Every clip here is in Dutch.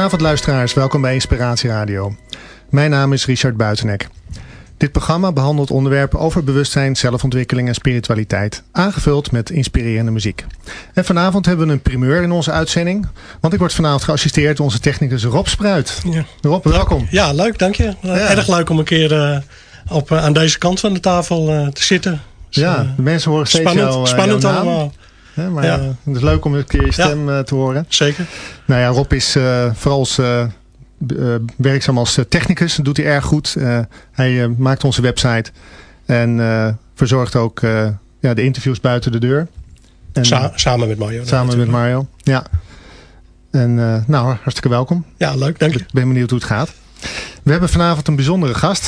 goedenavond luisteraars, welkom bij Inspiratie Radio. Mijn naam is Richard Buitenek. Dit programma behandelt onderwerpen over bewustzijn, zelfontwikkeling en spiritualiteit, aangevuld met inspirerende muziek. En vanavond hebben we een primeur in onze uitzending, want ik word vanavond geassisteerd door onze technicus Rob Spruit. Ja. Rob, welkom. Ja, leuk, dank je. Erg leuk om een keer eh, op, eh, aan deze kant van de tafel eh, te zitten. Dus, Ja, de mensen horen steeds spannend, spannend allemaal. Hè, maar Ja. eh, het is leuk om een keer je stem eh, te horen. Zeker. Nou ja, Rob is eh, vooral als, werkzaam als technicus. Dat doet hij erg goed. Eh, hij maakt onze website. En eh, verzorgt ook eh, ja, de interviews buiten de deur. En, Sa- samen met Mario. samen met. Mario. Ja. En eh, nou, hartstikke welkom. Ja, leuk, dank je. Ik ben benieuwd hoe het gaat. We hebben vanavond een bijzondere gast.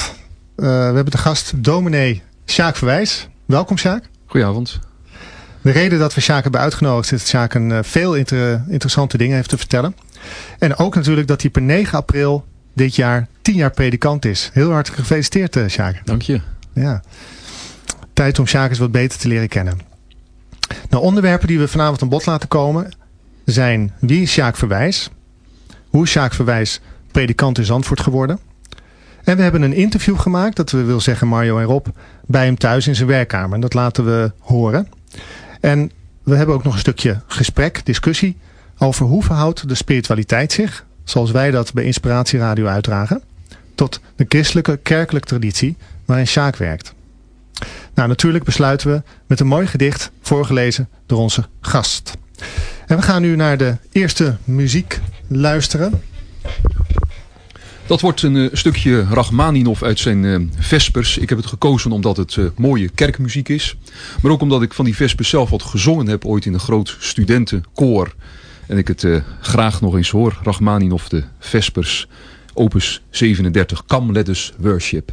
Eh, we hebben de gast dominee Sjaak Verwijs. Welkom Sjaak. Goedenavond. De reden dat we Sjaak hebben uitgenodigd is dat Sjaak een eh, veel inter- interessante dingen heeft te vertellen. En ook natuurlijk dat hij per 9 april dit jaar 10 jaar predikant is. Heel hartelijk gefeliciteerd eh, Sjaak. Dank je. Ja. Tijd om Sjaak eens wat beter te leren kennen. Nou, onderwerpen die we vanavond aan bod laten komen zijn wie is Sjaak Verwijs? Hoe is Sjaak Verwijs predikant in Zandvoort geworden? En we hebben een interview gemaakt, dat we wil zeggen Mario en Rob, bij hem thuis in zijn werkkamer. En dat laten we horen. En we hebben ook nog een stukje gesprek, discussie over hoe verhoudt de spiritualiteit zich, zoals wij dat bij Inspiratie Radio uitdragen, tot de christelijke kerkelijke traditie waarin Sjaak werkt. Nou, natuurlijk besluiten we met een mooi gedicht voorgelezen door onze gast. En we gaan nu naar de eerste muziek luisteren. Dat wordt een eh, stukje Rachmaninov uit zijn eh, Vespers. Ik heb het gekozen omdat het eh, mooie kerkmuziek is. Maar ook omdat ik van die Vespers zelf wat gezongen heb ooit in een groot studentenkoor. En ik het graag nog eens hoor. Rachmaninov de Vespers, opus 37, Come Let Worship.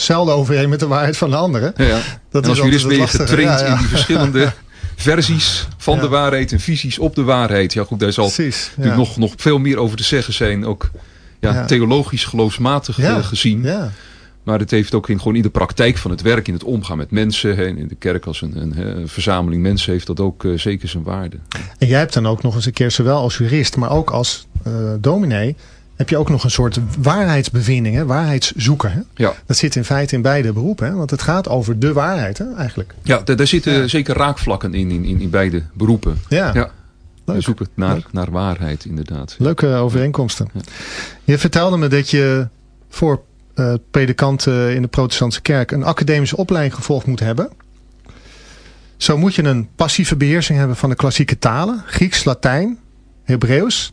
zelden overeen met de waarheid van de andere. Ja. Dat en als is jurist ben je getraind Ja, ja. in die verschillende versies van de waarheid en visies op de waarheid. Ja goed, daar zal Precies. Natuurlijk nog, nog veel meer over te zeggen zijn. Ook ja, theologisch geloofsmatig eh, gezien. Ja. Maar het heeft ook in, gewoon in de praktijk van het werk, in het omgaan met mensen. hè, in de kerk als een, een verzameling mensen heeft dat ook eh, zeker zijn waarde. En jij hebt dan ook nog eens een keer, zowel als jurist, maar ook als eh, dominee, heb je ook nog een soort waarheidsbevinding, hè? waarheidszoeker. Hè? Ja, Dat zit in feite in beide beroepen, hè? want het gaat over de waarheid hè? eigenlijk. ja daar, zitten Ja. zeker raakvlakken in, in, in, beide beroepen. Ja, Ja, leuk. we zoeken naar, Leuk. naar waarheid inderdaad. Leuke overeenkomsten. Ja. Je vertelde me dat je voor eh predikant eh, in de protestantse kerk een academische opleiding gevolgd moet hebben. Zo moet je een passieve beheersing hebben van de klassieke talen. Grieks, Latijn, Hebreeuws.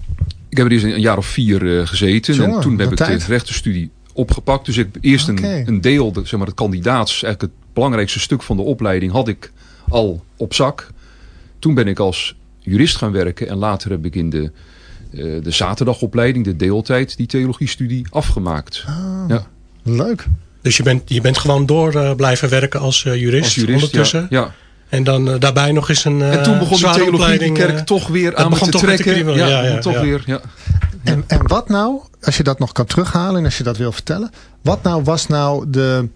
Ik heb er eerst een jaar of vier eh, gezeten Jongen, en toen heb ik tijd. de rechtenstudie opgepakt. Dus ik heb eerst een, een deel, de, zeg maar het kandidaats, eigenlijk het belangrijkste stuk van de opleiding had ik al op zak. Toen ben ik als jurist gaan werken en later heb ik in de, eh, de zaterdagopleiding, de deeltijd, die theologiestudie afgemaakt. Ah, Ja. Leuk. Dus je bent, je bent gewoon door eh, blijven werken als jurist, Als jurist, ondertussen. ja. ja. En dan eh, daarbij nog eens een eh En toen begon die kerk eh, toch weer aan begon te toch weer te trekken. ja, ja, ja, toch ja. weer. Ja. En, en wat nou, als je dat nog kan terughalen en als je dat wil vertellen. Wat nou was nou de,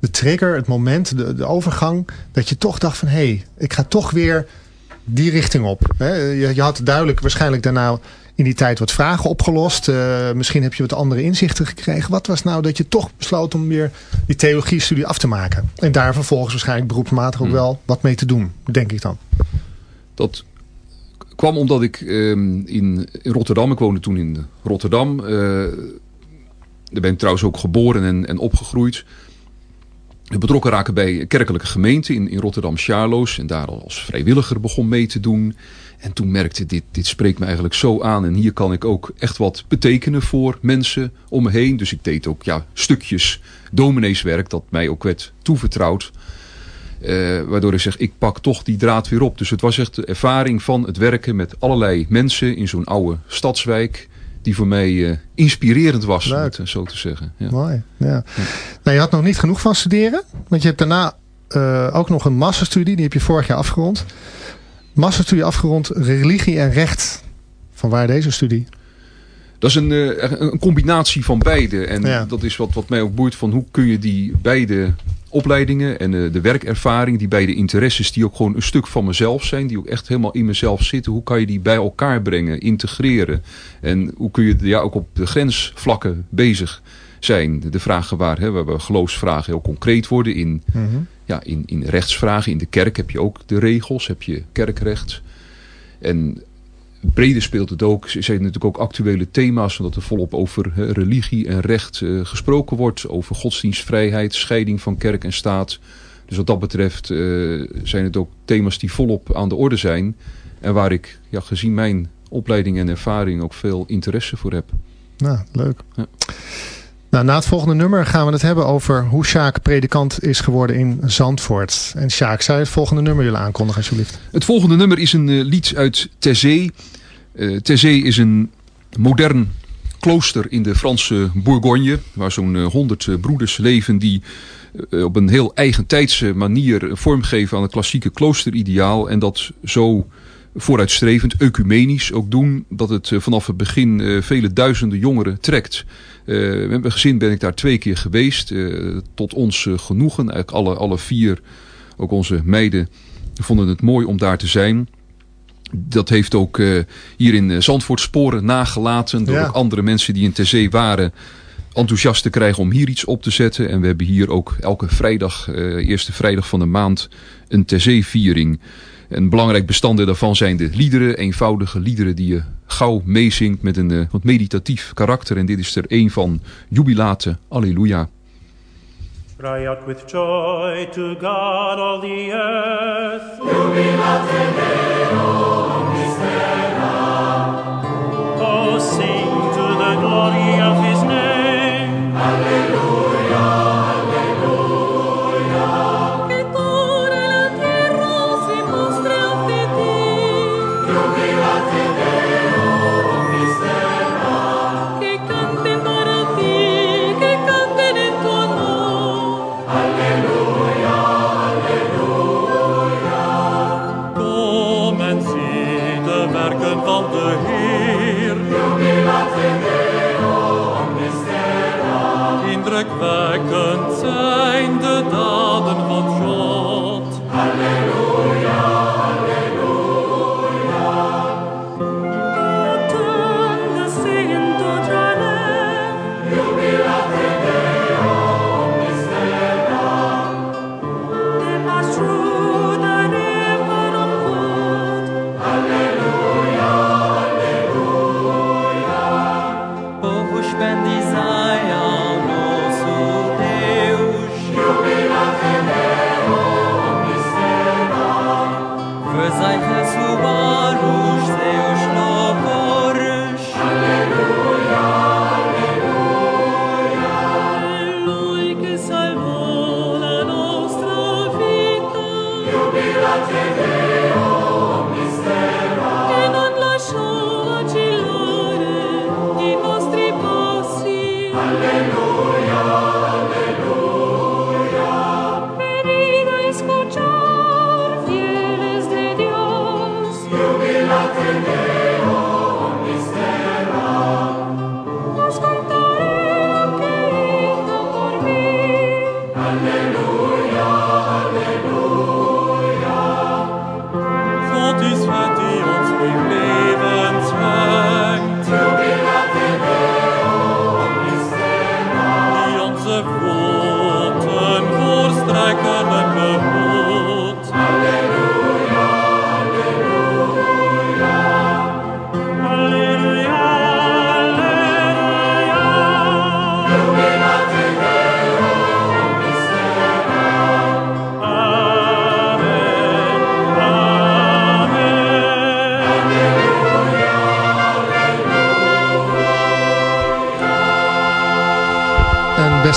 de trigger, het moment, de, de overgang. Dat je toch dacht van hé, hey, ik ga toch weer die richting op. Hè, Je, je had duidelijk waarschijnlijk daarna in die tijd wat vragen opgelost. Eh, misschien heb je wat andere inzichten gekregen. Wat was nou dat je toch besloot om weer die theologie-studie af te maken? En daar vervolgens waarschijnlijk beroepsmatig ook Hmm. wel wat mee te doen, denk ik dan. Dat kwam omdat ik ehm, in, in Rotterdam, ik woonde toen in Rotterdam. eh, daar ben ik trouwens ook geboren en, en opgegroeid. Betrokken raken bij kerkelijke gemeenten in, in Rotterdam Charloes. En daar als vrijwilliger begon mee te doen. En toen merkte dit, dit spreekt me eigenlijk zo aan. En hier kan ik ook echt wat betekenen voor mensen om me heen. Dus ik deed ook ja, stukjes domineeswerk dat mij ook werd toevertrouwd. Uh, waardoor ik zeg, ik pak toch die draad weer op. Dus het was echt de ervaring van het werken met allerlei mensen in zo'n oude stadswijk. Die voor mij uh, inspirerend was, om het zo te zeggen. Ja. Mooi, ja. ja. Nou, je had nog niet genoeg van studeren. Want je hebt daarna uh, ook nog een masterstudie. Die heb je vorig jaar afgerond. Masterstudie afgerond, religie en recht. Van waar deze studie? Dat is een, een combinatie van beide. En ja. dat is wat, wat mij ook boeit van hoe kun je die beide opleidingen en uh, de werkervaring, die beide interesses, die ook gewoon een stuk van mezelf zijn, die ook echt helemaal in mezelf zitten. Hoe kan je die bij elkaar brengen, integreren? En hoe kun je ja, ook op de grensvlakken bezig zijn? De vragen waar, hè, waar we geloofsvragen heel concreet worden in, mm -hmm. ja, in, in rechtsvragen. In de kerk heb je ook de regels, heb je kerkrecht. En breder speelt het ook. Er zijn natuurlijk ook actuele thema's. Omdat er volop over religie en recht uh, gesproken wordt. Over godsdienstvrijheid, scheiding van kerk en staat. Dus wat dat betreft uh, zijn het ook thema's die volop aan de orde zijn. En waar ik ja, gezien mijn opleiding en ervaring ook veel interesse voor heb. Nou, leuk. Ja. Nou, na het volgende nummer gaan we het hebben over hoe Sjaak predikant is geworden in Zandvoort. En Sjaak, zou je het volgende nummer willen aankondigen alsjeblieft? Het volgende nummer is een uh, lied uit Terzee. Uh, Terzee is een modern klooster in de Franse Bourgogne. Waar zo'n uh, honderd broeders leven die op een heel eigentijdse manier vormgeven aan het klassieke kloosterideaal. En dat zo vooruitstrevend, ecumenisch ook doen. Dat het vanaf het begin vele duizenden jongeren trekt. Uh, met mijn gezin ben ik daar twee keer geweest. Uh, tot ons uh, genoegen. Eigenlijk alle, alle vier, ook onze meiden, vonden het mooi om daar te zijn. Dat heeft ook hier in Zandvoort sporen nagelaten. Door ja. ook andere mensen die in Zee waren enthousiast te krijgen om hier iets op te zetten. En we hebben hier ook elke vrijdag, eerste vrijdag van de maand, een Ter Zee viering. Een belangrijk bestanddeel daarvan zijn de liederen, eenvoudige liederen die je gauw meezingt met een uh, wat meditatief karakter. En dit is er een van Jubilate, Alleluia. Cry out with joy to God all the earth. Jubilate Deo mistera. Oh, sing to the glory of his indrukwekkend zijn de daden van God.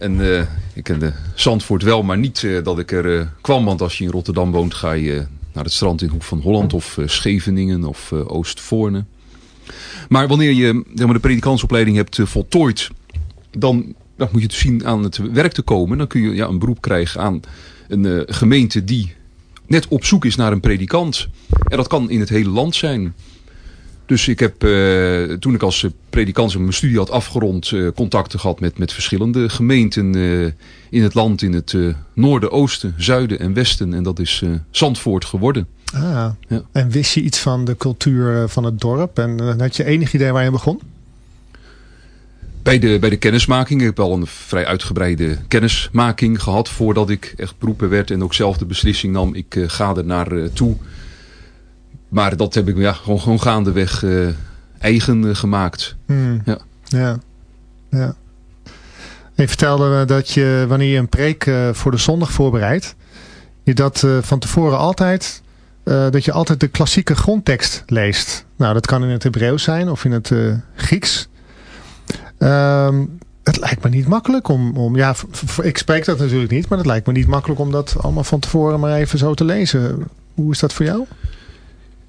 En uh, ik kende Zandvoort wel, maar niet uh, dat ik er uh, kwam. Want als je in Rotterdam woont, ga je naar het strand in Hoek van Holland of Scheveningen of Oostvoorne. Maar wanneer je zeg maar, de predikantsopleiding hebt voltooid, dan, dan moet je het zien aan het werk te komen. Dan kun je ja, een beroep krijgen aan een gemeente die net op zoek is naar een predikant. En dat kan in het hele land zijn. Dus ik heb uh, toen ik als predikant mijn studie had afgerond uh, contacten gehad met, met verschillende gemeenten uh, in het land. In het noorden, oosten, zuiden en westen. En dat is Zandvoort geworden. Ah, ja. En wist je iets van de cultuur van het dorp? En had je enig idee waar je begon? Bij de, bij de kennismaking. Ik heb al een vrij uitgebreide kennismaking gehad voordat ik echt beroepen werd. En ook zelf de beslissing nam. Ik ga er naar toe. Maar dat heb ik ja, gewoon, gewoon gaandeweg uh, eigen uh, gemaakt. Hmm. Ja. ja. ja. Je vertelde dat je wanneer je een preek voor de zondag voorbereidt. Je dat van tevoren altijd... dat je altijd de klassieke grondtekst leest. Nou, dat kan in het Hebreeuws zijn of in het Grieks. Um, het lijkt me niet makkelijk om, om ja, ik spreek dat natuurlijk niet, maar het lijkt me niet makkelijk om dat allemaal van tevoren maar even zo te lezen. Hoe is dat voor jou?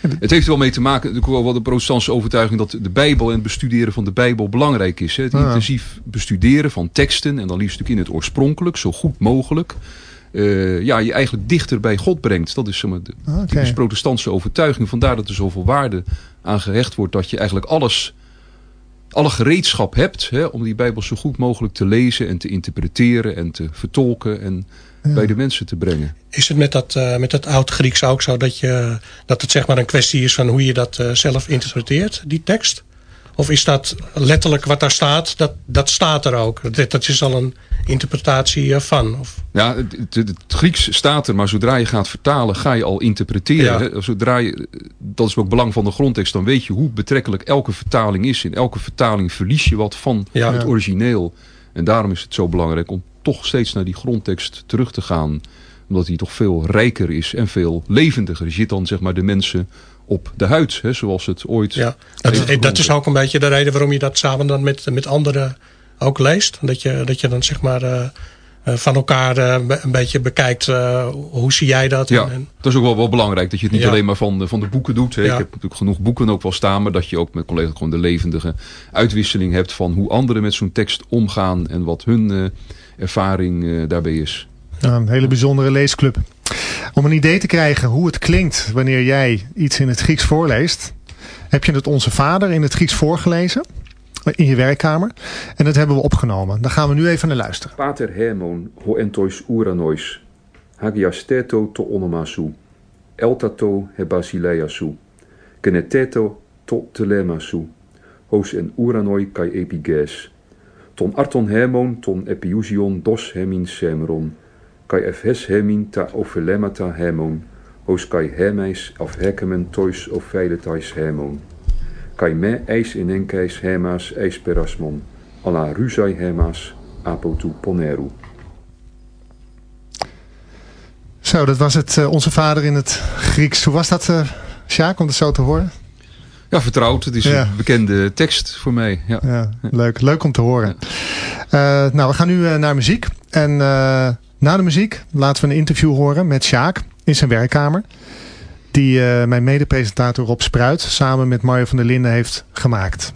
Het heeft er wel mee te maken, natuurlijk wel de protestantse overtuiging dat de Bijbel en het bestuderen van de Bijbel belangrijk is. Hè? Het intensief bestuderen van teksten en dan liefst natuurlijk in het oorspronkelijk, zo goed mogelijk. Uh, ja, je eigenlijk dichter bij God brengt. Dat is zeg maar, de okay. protestantse overtuiging. Vandaar dat er zoveel waarde aan gehecht wordt dat je eigenlijk alles, alle gereedschap hebt hè, om die Bijbel zo goed mogelijk te lezen en te interpreteren en te vertolken en ja. bij de mensen te brengen. Is het met dat, uh, met dat oud-Grieks ook zo dat, je, dat het zeg maar een kwestie is van hoe je dat uh, zelf interpreteert, die tekst? Of is dat letterlijk wat daar staat, dat, dat staat er ook? Dat, dat is al een interpretatie van? Of? Ja, het, het, het, Grieks staat er, maar zodra je gaat vertalen ga je al interpreteren. Ja. Zodra je, dat is ook belang van de grondtekst, dan weet je hoe betrekkelijk elke vertaling is. In elke vertaling verlies je wat van ja. het origineel. En daarom is het zo belangrijk om toch steeds naar die grondtekst terug te gaan. Omdat die toch veel rijker is en veel levendiger. Je zit dan zeg maar de mensen op de huid, hè, zoals het ooit... Ja, dat, dat is ook een beetje de reden waarom je dat samen dan met, met anderen ook leest. Dat je, dat je dan zeg maar... Uh, van elkaar uh, een beetje bekijkt. Hoe zie jij dat? Ja, en, dat is ook wel, wel belangrijk. Dat je het niet ja. alleen maar van de, van de boeken doet. Hè. Ja. Ik heb natuurlijk genoeg boeken ook wel staan. Maar dat je ook met collega's gewoon de levendige uitwisseling hebt. Van hoe anderen met zo'n tekst omgaan. En wat hun uh, ervaring daarbij is. Ja, een hele bijzondere leesclub. Om een idee te krijgen hoe het klinkt wanneer jij iets in het Grieks voorleest. Heb je het Onze Vader in het Grieks voorgelezen? in je werkkamer. En dat hebben we opgenomen. Daar gaan we nu even naar luisteren. Pater Hermon ho entois uranois, hagiasteto to onomasu, eltato he basileiasu, geneteto to telemasu, hos en uranoi kai epiges, ton arton hermon ton epiusion dos hemin semron, Kai efhes hemin ta ofelemata hemon, hos kai hemeis af hekemen tois of veiletais hemon. Kai me eis in enkeis hemas eis perasmon, alla rusai hemas apotu poneru. Zo, dat was het uh, Onze Vader in het Grieks. Hoe was dat, uh, Sjaak, om het zo te horen? Ja, vertrouwd. Het is ja. een bekende tekst voor mij. Ja. ja leuk. leuk om te horen. Ja. Uh, nou, we gaan nu uh, naar muziek. En na de muziek laten we een interview horen met Sjaak in zijn werkkamer. Die uh, mijn medepresentator Rob Spruit samen met Mario van der Linden heeft gemaakt.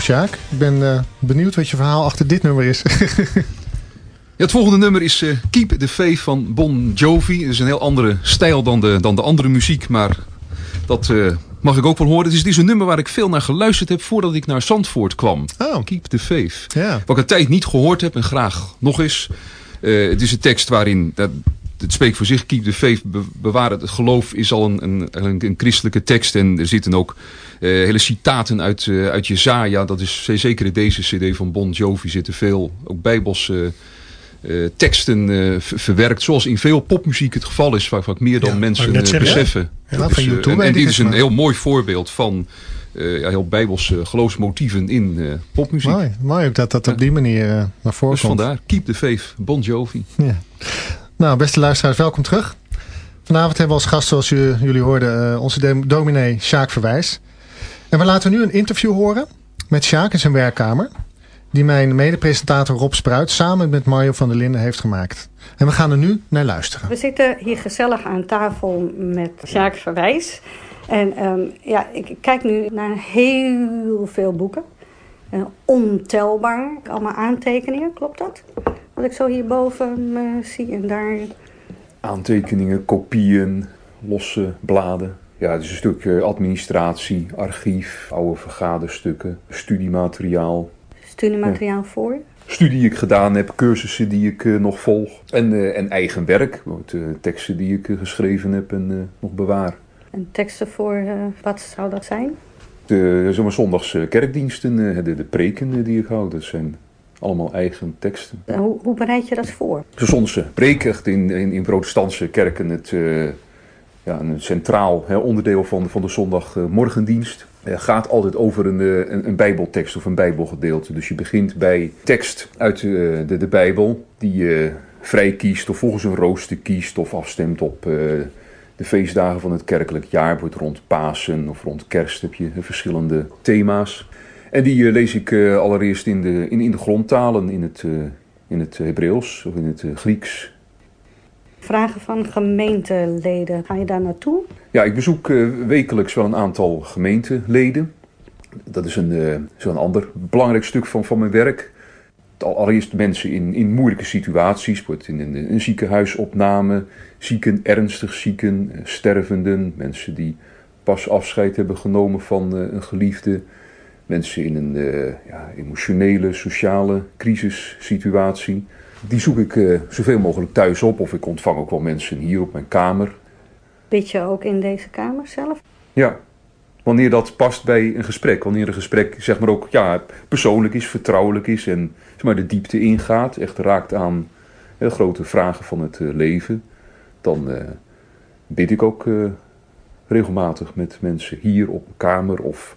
Sjaak, ik ben eh, benieuwd wat je verhaal achter dit nummer is. Ja, het volgende nummer is eh, Keep the Faith van Bon Jovi. Het is een heel andere stijl dan de, dan de andere muziek, maar dat eh, mag ik ook wel horen. Het is, het is een nummer waar ik veel naar geluisterd heb voordat ik naar Zandvoort kwam. Oh. Keep the Faith. Ja. Wat ik een tijd niet gehoord heb en graag nog eens. Het is een tekst waarin, dat, het spreekt voor zich, Keep the Faith, be- bewaar het geloof, is al een, een, een, christelijke tekst. En er zitten ook eh, hele citaten uit, eh, uit Jezaja. Dat is zeker in deze cd van Bon Jovi zitten veel, ook bijbelse eh, teksten ver- verwerkt. Zoals in veel popmuziek het geval is, vaak, vaak meer dan Ja, mensen beseffen. Ja, Dus, van en, en dit is een maar- heel mooi voorbeeld van ja, heel bijbelse geloofsmotieven in popmuziek. Mooi, mooi ook dat dat op die manier naar voren Dus komt. vandaar, Keep the Faith, Bon Jovi. Ja. Nou, beste luisteraars, welkom terug. Vanavond hebben we als gast, zoals u- jullie hoorden, eh, onze dom- dominee Sjaak Verwijs. En we laten nu een interview horen met Sjaak in zijn werkkamer. Die mijn mede-presentator Rob Spruit samen met Mario van der Linden heeft gemaakt. En we gaan er nu naar luisteren. We zitten hier gezellig aan tafel met Sjaak Verwijs. En ehm, ja, ik kijk nu naar heel veel boeken. Eh, ontelbaar. Allemaal aantekeningen, klopt dat? Wat ik zo hierboven eh, zie en daar. aantekeningen, kopieën, losse bladen. Ja, het is een stuk eh, administratie, archief, oude vergaderstukken, studiemateriaal. studiemateriaal voor. Studie die ik gedaan heb, cursussen die ik eh, nog volg. En, en eigen werk, teksten die ik geschreven heb en nog bewaar. En teksten voor, wat zou dat zijn? De zomaar zondags kerkdiensten, de, de preken die ik hou, dat zijn allemaal eigen teksten. Eh, hoe, hoe bereid je dat voor? Zondse preek, echt in, in, in protestantse kerken het, eh, ja, een centraal hè, onderdeel van, van de zondagmorgendienst. Eh, gaat altijd over een, een, een bijbeltekst of een bijbelgedeelte. Dus je begint bij tekst uit de, de bijbel die je vrij kiest of volgens een rooster kiest of afstemt op de feestdagen van het kerkelijk jaar. Bijvoorbeeld rond Pasen of rond kerst heb je verschillende thema's. En die eh, lees ik eh, allereerst in de, in, in de grondtalen, in het, eh, in het Hebreeuws of in het Grieks. Vragen van gemeenteleden. Ga je daar naartoe? Ja, ik bezoek wekelijks wel een aantal gemeenteleden. Dat is een, zo'n ander belangrijk stuk van, van mijn werk. Al- Allereerst mensen in, in moeilijke situaties, bijvoorbeeld in een, een ziekenhuisopname, zieken, ernstig zieken, stervenden, mensen die pas afscheid hebben genomen van een geliefde, mensen in een eh, ja, emotionele, sociale crisissituatie. Die zoek ik eh, zoveel mogelijk thuis op of ik ontvang ook wel mensen hier op mijn kamer. Bid je ook in deze kamer zelf? Ja, wanneer dat past bij een gesprek. Wanneer een gesprek zeg maar ook ja, persoonlijk is, vertrouwelijk is en zeg maar, de diepte ingaat. Echt raakt aan heel grote vragen van het eh, leven. Dan eh, bid ik ook eh, regelmatig met mensen hier op mijn kamer of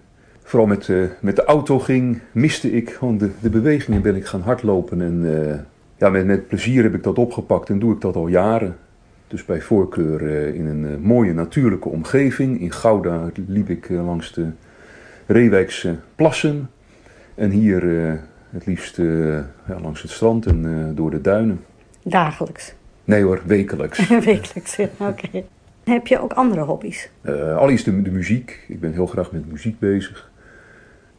vooral met, eh, met de auto ging, miste ik gewoon de, de beweging en ben ik gaan hardlopen. En eh, ja, met, met plezier heb ik dat opgepakt en doe ik dat al jaren. Dus bij voorkeur eh, in een mooie natuurlijke omgeving. In Gouda liep ik langs de Reewijkse plassen. En hier het liefst ja, langs het strand en door de duinen. Dagelijks. Nee hoor, wekelijks. Wekelijks, oké. Heb je ook andere hobby's? Eh allereerst de, de muziek. Ik ben heel graag met muziek bezig.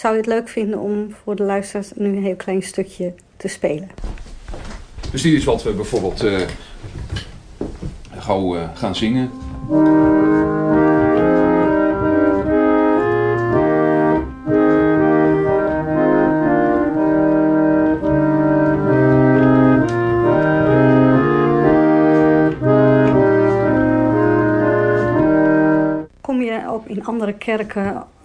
zou je het leuk vinden om voor de luisteraars nu een heel klein stukje te spelen. Dus dit is wat we bijvoorbeeld uh, gauw eh, gaan zingen. Kom je ook in andere kerken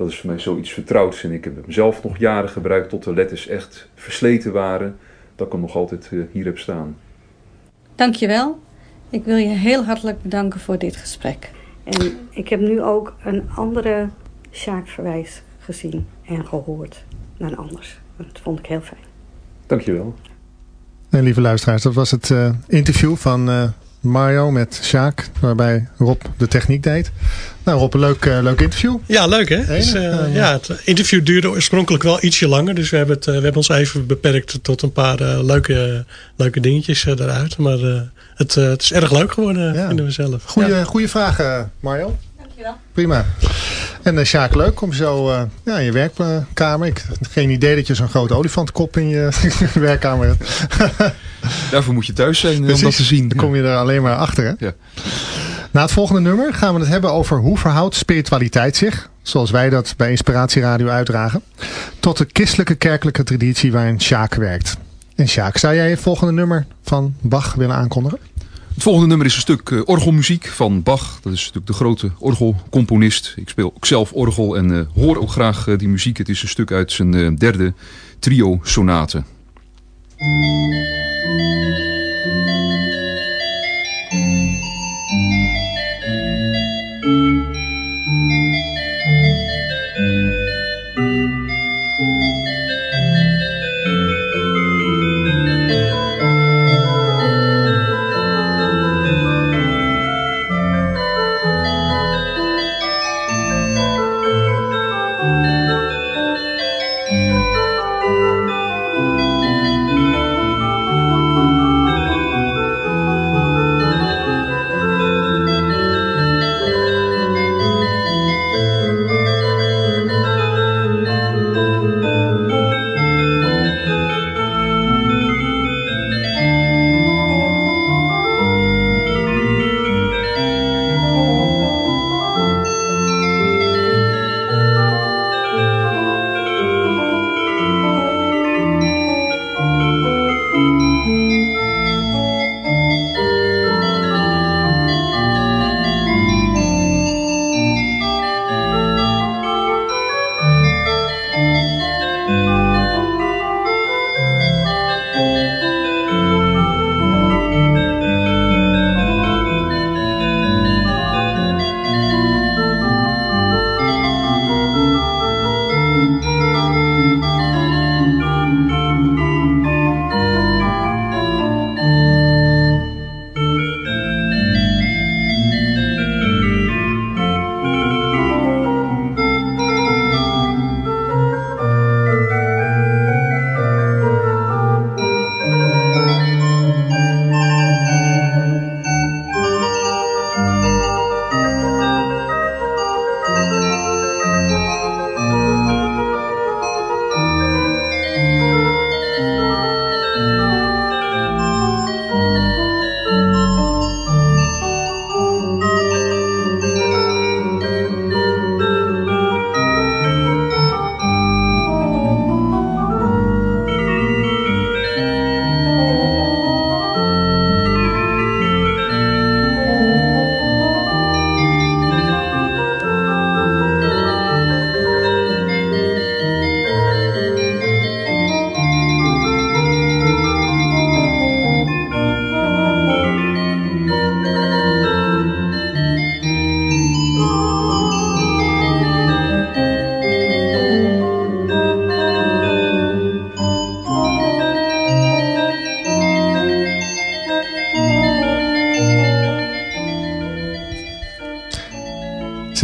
dat is voor mij zoiets vertrouwds. En ik heb hem zelf nog jaren gebruikt tot de letters echt versleten waren. Dat ik hem nog altijd eh, hier heb staan. Dankjewel. Ik wil je heel hartelijk bedanken voor dit gesprek. En ik heb nu ook een andere Sjaak Verwijs gezien en gehoord dan anders. Dat vond ik heel fijn. Dankjewel. En lieve luisteraars, dat was het eh, interview van eh, Mario met Sjaak, waarbij Rob de techniek deed. Nou Rob, een leuk, eh, leuk interview. Ja, leuk hè? Dus, ja, het interview duurde oorspronkelijk wel ietsje langer. Dus we hebben, het, eh, we hebben ons even beperkt tot een paar leuke, leuke dingetjes eruit. Maar eh, het, eh, het is erg leuk geworden, Ja. vinden we zelf. Goeie, Ja. goeie vraag eh, Mario. Dankjewel. Prima. En uh, Sjaak, leuk om zo eh, ja, in je werkkamer. Ik had geen idee dat je zo'n grote olifantkop in je werkkamer hebt. Daarvoor moet je thuis zijn eh, om dat te zien. Dan kom je er alleen maar achter. Hè? Ja. Na het volgende nummer gaan we het hebben over hoe verhoudt spiritualiteit zich, zoals wij dat bij Inspiratie Radio uitdragen, tot de christelijke kerkelijke traditie waarin Sjaak werkt. En Sjaak, zou jij het volgende nummer van Bach willen aankondigen? Het volgende nummer is een stuk eh, orgelmuziek van Bach. Dat is natuurlijk de grote orgelcomponist. Ik speel ook zelf orgel en eh, hoor ook graag eh, die muziek. Het is een stuk uit zijn derde trio-sonate.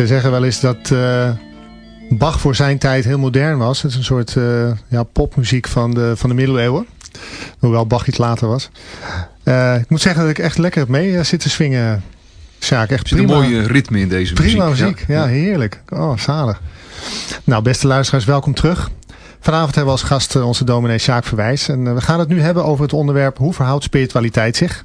Ze zeggen wel eens dat eh, Bach voor zijn tijd heel modern was. Het is een soort eh, ja, popmuziek van de, van de middeleeuwen. Hoewel Bach iets later was. Eh, ik moet zeggen dat ik echt lekker heb mee eh, zitten swingen. Sjaak, echt zit een mooie ritme in deze Prima muziek. muziek, ja, heerlijk. Oh, zalig. Nou, beste luisteraars, welkom terug. Vanavond hebben we als gast onze dominee Sjaak Verwijs. En we gaan het nu hebben over het onderwerp hoe verhoudt spiritualiteit zich,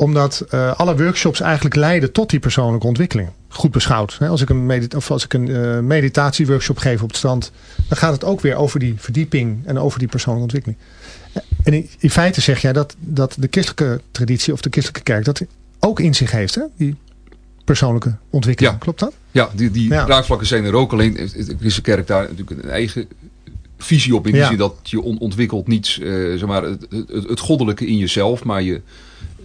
omdat eh, alle workshops eigenlijk leiden tot die persoonlijke ontwikkeling. Goed beschouwd. Hè? Als ik een, medit of als ik een eh, meditatieworkshop geef op het strand. Dan gaat het ook weer over die verdieping en over die persoonlijke ontwikkeling. En in, in feite zeg jij dat, dat de christelijke traditie of de christelijke kerk dat ook in zich heeft. Hè? Die persoonlijke ontwikkeling. Ja. Klopt dat? Ja, die, die Ja. raakvlakken zijn er ook. Alleen heeft de christelijke kerk daar natuurlijk een eigen visie op. In die Ja. zin dat je on- ontwikkelt niet eh, zeg maar, het, het, het goddelijke in jezelf. Maar je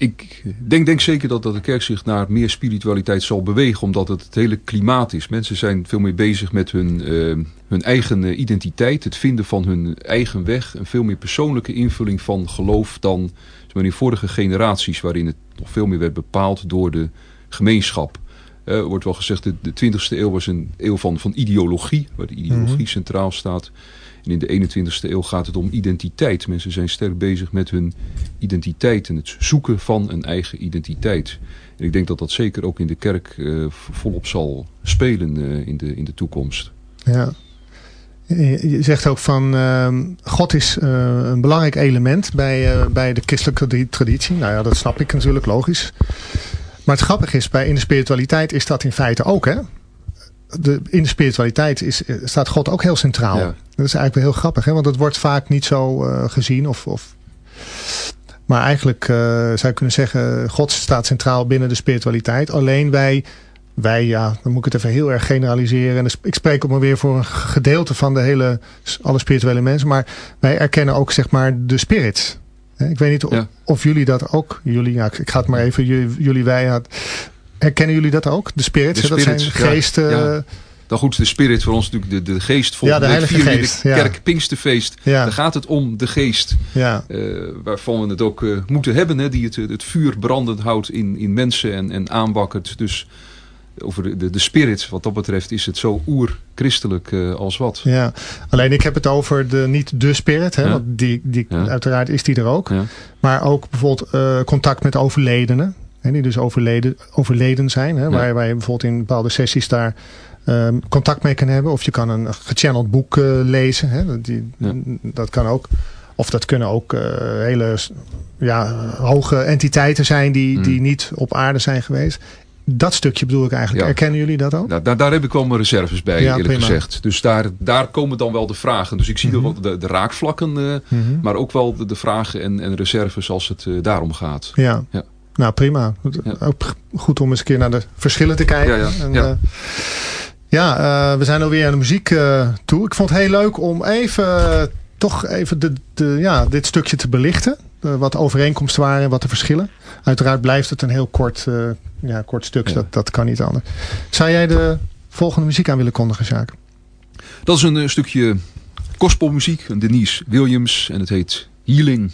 Ik denk, denk zeker dat, dat de kerk zich naar meer spiritualiteit zal bewegen, omdat het het hele klimaat is. Mensen zijn veel meer bezig met hun, eh, hun eigen eh, identiteit, het vinden van hun eigen weg. Een veel meer persoonlijke invulling van geloof dan maar, in vorige generaties, waarin het nog veel meer werd bepaald door de gemeenschap. Eh, Er wordt wel gezegd, de, de 20e eeuw was een eeuw van, van ideologie, waar de ideologie Mhm. centraal staat. En in de 21ste eeuw gaat het om identiteit. Mensen zijn sterk bezig met hun identiteit en het zoeken van een eigen identiteit. En ik denk dat dat zeker ook in de kerk eh, volop zal spelen eh, in, de, in de toekomst. Ja. Je zegt ook van ehm, God is eh, een belangrijk element bij, bij de christelijke tradi- traditie. Nou ja, dat snap ik natuurlijk, logisch. Maar het grappige is, bij, in de spiritualiteit is dat in feite ook. Hè? De, in de spiritualiteit is, eh, staat God ook heel centraal. Ja. Dat is eigenlijk wel heel grappig, hè? want dat wordt vaak niet zo eh, gezien. Of, of... Maar eigenlijk eh, zou je kunnen zeggen, God staat centraal binnen de spiritualiteit. Alleen wij wij, ja, dan moet ik het even heel erg generaliseren. En ik spreek ook maar weer voor een gedeelte van de hele, alle spirituele mensen. Maar wij erkennen ook, zeg maar, de spirits. Hè, Ik weet niet of, Ja. of jullie dat ook, jullie, ja, ik- ga het maar even, jullie, jullie wij, herkennen jullie dat ook? De spirits, De dat zijn geesten. Ja. Dan goed, de spirit voor ons natuurlijk de, de geest. Volgende Ja, de week vieren Geest, ja. kerk Pinksterfeest. Ja. Daar gaat het om de geest. ja. eh, waarvan we het ook eh, moeten hebben. Hè, die het, het vuur brandend houdt in, in mensen en, en aanwakkert. Dus over de, de, de spirit wat dat betreft is het zo oer-christelijk eh, als wat. Ja, alleen ik heb het over de, niet de spirit, hè, Ja. want die, die, Ja. uiteraard is die er ook. Ja. Maar ook bijvoorbeeld eh, contact met overledenen, hè, die dus overleden, overleden zijn. Hè, waar, waar je bijvoorbeeld in bepaalde sessies daar ehm, contact mee kan hebben. Of je kan een gechanneld boek eh, lezen, hè, dat die, Ja. dat kan ook. Of dat kunnen ook eh, hele ja, hoge entiteiten zijn die, Mm. die niet op aarde zijn geweest. Dat stukje bedoel ik eigenlijk. Ja. Erkennen jullie dat ook? Nou, daar, daar heb ik wel mijn reserves bij, Ja, eerlijk prima. gezegd. Dus daar, daar komen dan wel de vragen. Dus ik zie Mhm. wel de, de raakvlakken, eh, Mhm. maar ook wel de, de vragen en, en reserves als het eh, daarom gaat. Ja. Ja. Nou, prima. Ook goed om eens een keer naar de verschillen te kijken. Ja, ja, En, eh, ja, eh, we zijn alweer aan de muziek eh, toe. Ik vond het heel leuk om even, toch even de, de, ja, dit stukje te belichten. Wat de overeenkomsten waren en wat de verschillen. Uiteraard blijft het een heel kort, ja, kort stuk. Ja. Dat, dat kan niet anders. Zou jij de volgende muziek aan willen kondigen, Sjaak? Dat is een stukje gospelmuziek, een Denise Williams. En het heet Healing.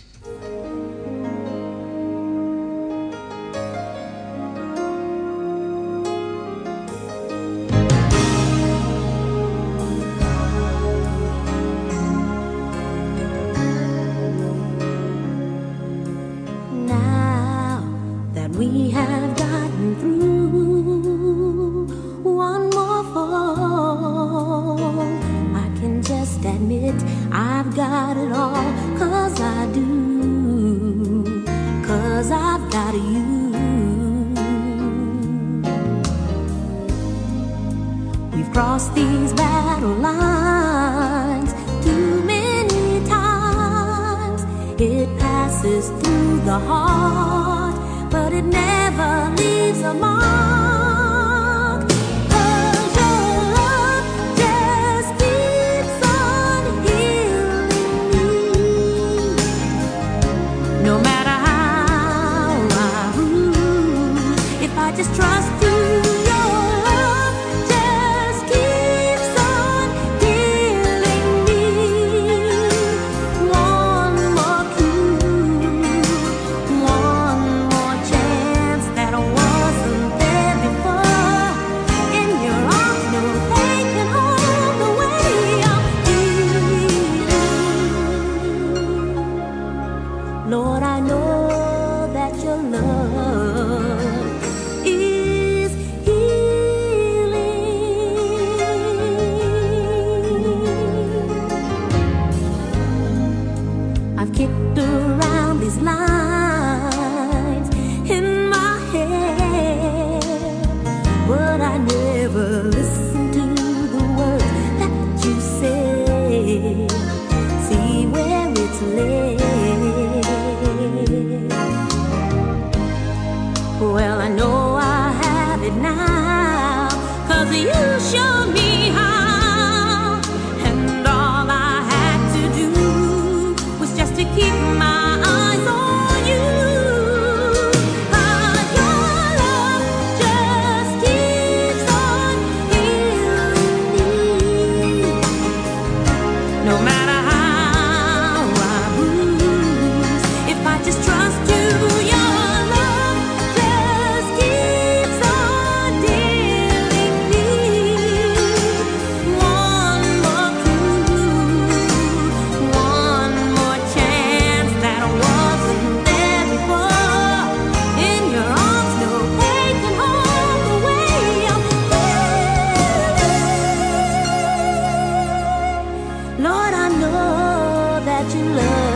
Lord, I know that you love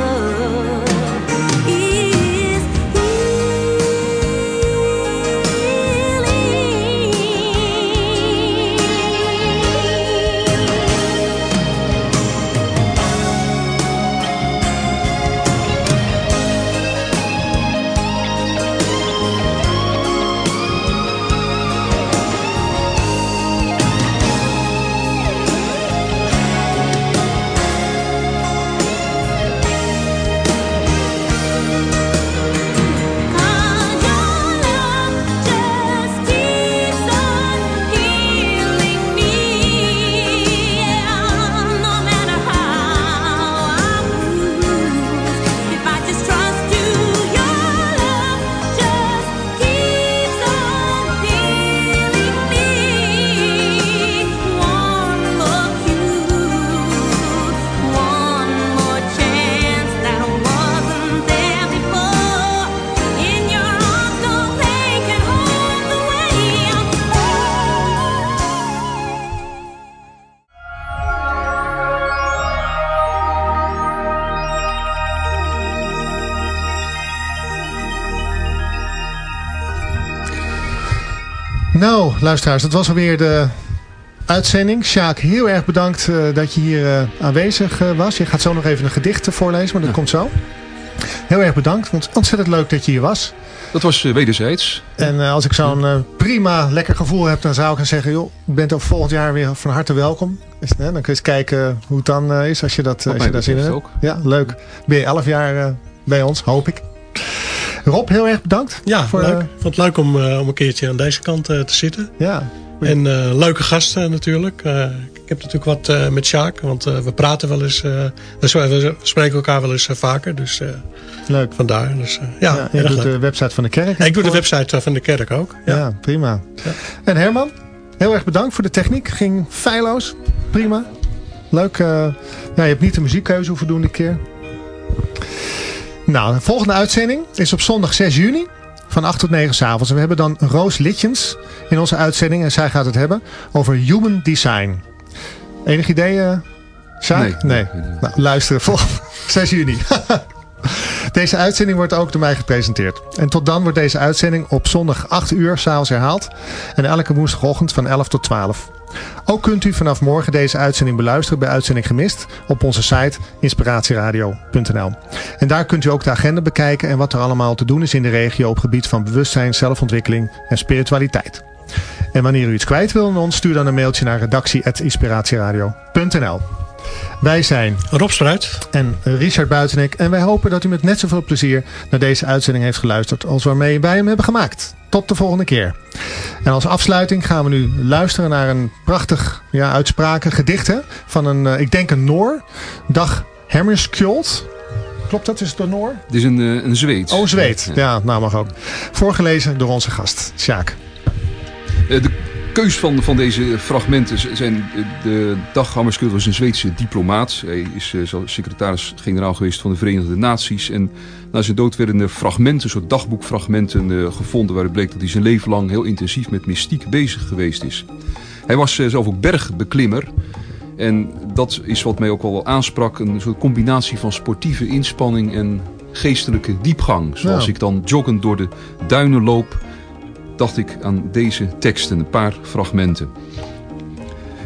luisteraars, dat was alweer de uitzending. Sjaak, heel erg bedankt eh, dat je hier eh, aanwezig eh, was. Je gaat zo nog even een gedicht voorlezen, maar dat komt zo. Heel erg bedankt, want ontzettend leuk dat je hier was. Dat was wederzijds. En als ik zo'n prima, lekker gevoel heb, dan zou ik gaan zeggen... joh, je bent ook volgend jaar weer van harte welkom. Dus, hè, dan kun je eens kijkijt hoe het dan is als je, dat, als je mij daar zin in hebt. Ja, leuk. Ben je elf jaar bij ons, hoop ik. Rob, heel erg bedankt. Ja, Voor, leuk. eh, Ik vond het leuk om, eh, om een keertje aan deze kant eh, te zitten. Ja, En leuke gasten natuurlijk. Ik heb natuurlijk wat met Sjaak, want we praten wel eens. dus we, spreken elkaar wel eens vaker. Dus leuk. vandaar. Dus, ja, Ja, doet leuk. de website van de kerk. Ja, ik doe de website van de kerk ook. Ja, Ja. prima. En Herman, heel erg bedankt voor de techniek. Ging feilloos. Prima. Leuk. ja, je hebt niet de muziekkeuze hoeven doen dit keer. Nou, de volgende uitzending is op zondag 6 juni. Van 8 tot 9 s'avonds. En we hebben dan Roos Litjens in onze uitzending. En zij gaat het hebben over human design. Enig idee, eh Sjaak? Nee, nee. Nou, luisteren. Volgende 6 juni. Deze uitzending wordt ook door mij gepresenteerd. En tot dan wordt deze uitzending op zondag 8 uur s'avonds herhaald. En elke woensdagochtend van 11 tot 12. Ook kunt u vanaf morgen deze uitzending beluisteren bij Uitzending Gemist op onze site inspiratieradio.nl. En daar kunt u ook de agenda bekijken en wat er allemaal te doen is in de regio op gebied van bewustzijn, zelfontwikkeling en spiritualiteit. En wanneer u iets kwijt wil aan ons, stuur dan een mailtje naar redactie.inspiratieradio.nl. Wij zijn Rob Struit. en Richard Buitenek. En wij hopen dat u met net zoveel plezier naar deze uitzending heeft geluisterd als waarmee wij hem hebben gemaakt. Tot de volgende keer. En als afsluiting gaan we nu luisteren naar een prachtig ja, uitspraken gedicht hè, van een, eh, ik denk een Noor. Dag Hammerskjold. Klopt dat? Is het een Noor? Het is een, eh, een zweet. Oh, Zweet. Ja, nou mag ook. Voorgelezen door onze gast, Sjaak. Eh, De keus van, van deze fragmenten zijn... De Dag Hammarskjöld was een Zweedse diplomaat. Hij is eh, secretaris-generaal geweest van de Verenigde Naties. En na zijn dood werden er fragmenten, soort dagboekfragmenten eh, gevonden... waaruit bleek dat hij zijn leven lang heel intensief met mystiek bezig geweest is. Hij was eh, zelf ook bergbeklimmer. En dat is wat mij ook wel aansprak. Een soort combinatie van sportieve inspanning en geestelijke diepgang. Zoals ik dan joggend door de duinen loop dacht ik aan deze teksten, een paar fragmenten.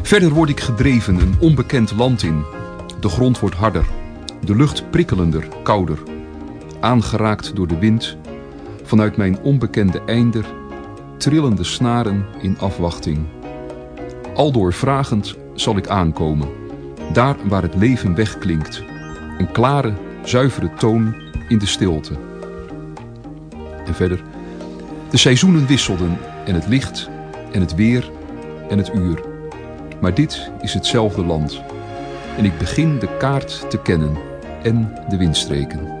Verder word ik gedreven een onbekend land in. De grond wordt harder, de lucht prikkelender, kouder. Aangeraakt door de wind, vanuit mijn onbekende einder, trillende snaren in afwachting. Aldoor vragend zal ik aankomen, daar waar het leven wegklinkt. Een klare, zuivere toon in de stilte. En verder. De seizoenen wisselden en het licht en het weer en het uur. Maar dit is hetzelfde land. en ik begin de kaart te kennen en de windstreken.